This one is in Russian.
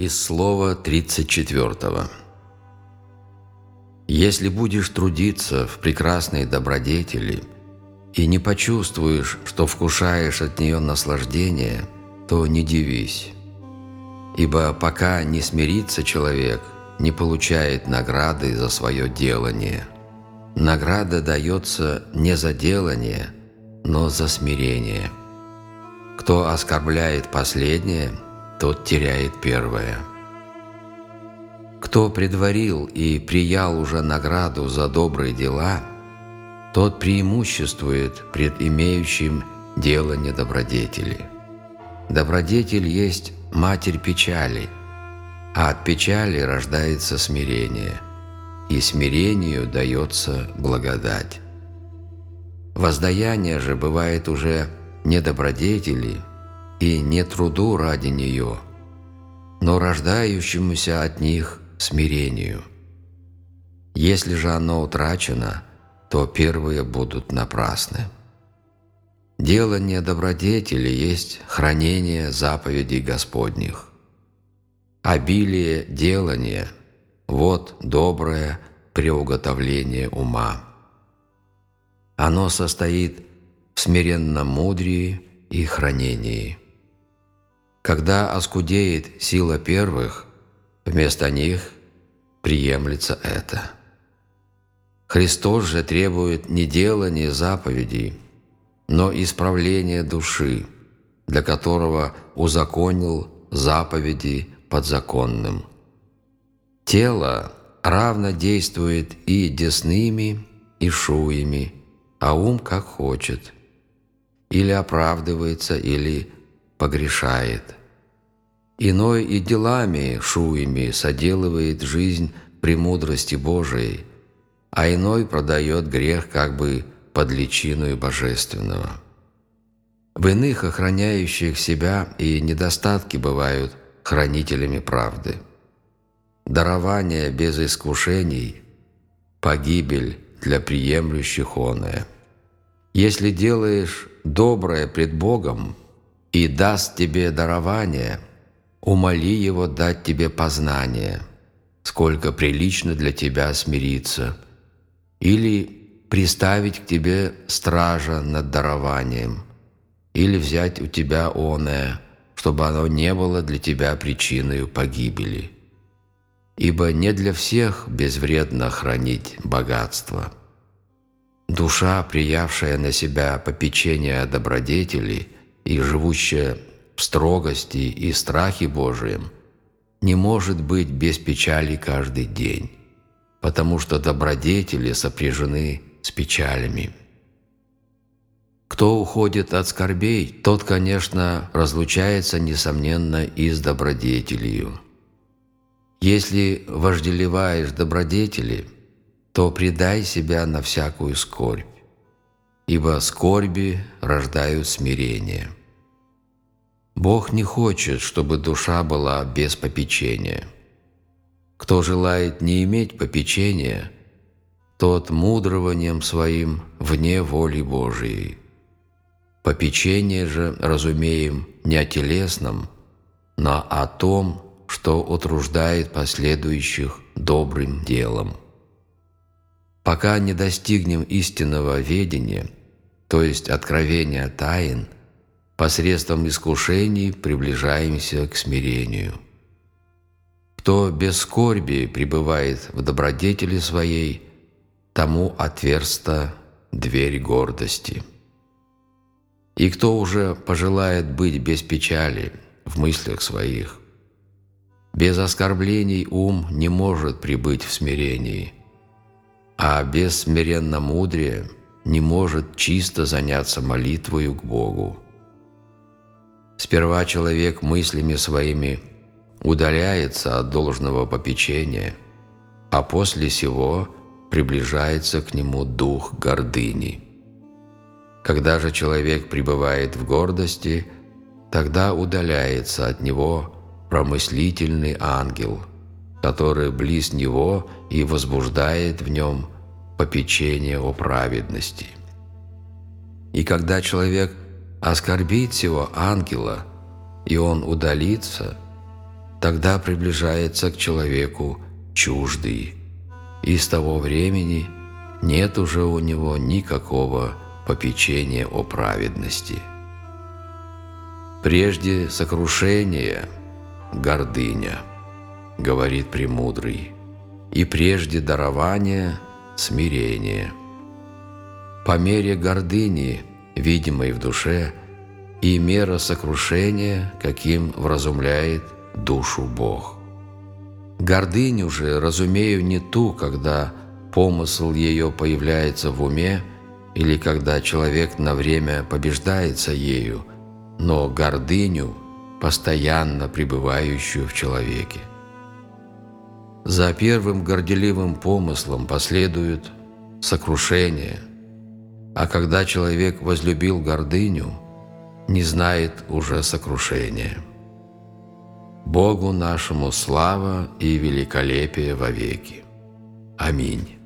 из слова 34. Если будешь трудиться в прекрасной добродетели и не почувствуешь, что вкушаешь от нее наслаждение, то не дивись. Ибо пока не смирится человек, не получает награды за свое делание. Награда дается не за делание, но за смирение. Кто оскорбляет последнее, тот теряет первое. Кто предварил и приял уже награду за добрые дела, тот преимуществует пред имеющим дело недобродетели. Добродетель есть матерь печали, а от печали рождается смирение, и смирению дается благодать. Воздаяние же бывает уже не добродетели и не труду ради нее, но рождающемуся от них смирению. Если же оно утрачено, то первые будут напрасны. Делание добродетели есть хранение заповедей Господних. Обилие делания – вот доброе приуготовление ума. Оно состоит в смиренном мудрии и хранении. Когда оскудеет сила первых, вместо них приемлется это. Христос же требует не делания заповедей – но исправление души, для которого узаконил заповеди подзаконным. Тело равно действует и десными, и шуями, а ум как хочет, или оправдывается, или погрешает. Иной и делами шуями соделывает жизнь премудрости Божией, а иной продает грех как бы под личиной божественного. В иных охраняющих себя и недостатки бывают хранителями правды. Дарование без искушений – погибель для приемлющих оное. Если делаешь доброе пред Богом и даст тебе дарование, умоли Его дать тебе познание, сколько прилично для тебя смириться, или приставить к тебе стража над дарованием, или взять у тебя оное, чтобы оно не было для тебя причиной погибели. Ибо не для всех безвредно хранить богатство. Душа, приявшая на себя попечение о добродетели и живущая в строгости и страхе Божием, не может быть без печали каждый день, потому что добродетели сопряжены с печалями. Кто уходит от скорбей, тот, конечно, разлучается, несомненно, и с добродетелью. Если вожделеваешь добродетели, то предай себя на всякую скорбь, ибо скорби рождают смирение. Бог не хочет, чтобы душа была без попечения. Кто желает не иметь попечения – тот мудрованием своим вне воли Божией. Попечение же разумеем не о телесном, но о том, что утруждает последующих добрым делом. Пока не достигнем истинного ведения, то есть откровения тайн, посредством искушений приближаемся к смирению. Кто без скорби пребывает в добродетели своей – тому отверста дверь гордости. И кто уже пожелает быть без печали в мыслях своих, без оскорблений ум не может прибыть в смирении, а без смиренно мудрия не может чисто заняться молитвою к Богу. Сперва человек мыслями своими удаляется от должного попечения, а после сего – приближается к нему дух гордыни. Когда же человек пребывает в гордости, тогда удаляется от него промыслительный ангел, который близ него и возбуждает в нем попечение о праведности. И когда человек оскорбит сего ангела, и он удалится, тогда приближается к человеку чуждый, и с того времени нет уже у него никакого попечения о праведности. Прежде сокрушения – гордыня, говорит премудрый, и прежде дарования – смирение. По мере гордыни, видимой в душе, и мера сокрушения, каким вразумляет душу Бог. Гордыню же разумею не ту, когда помысл ее появляется в уме или когда человек на время побеждается ею, но гордыню, постоянно пребывающую в человеке. За первым горделивым помыслом последует сокрушение, а когда человек возлюбил гордыню, не знает уже сокрушения. Богу нашему слава и великолепие вовеки. Аминь.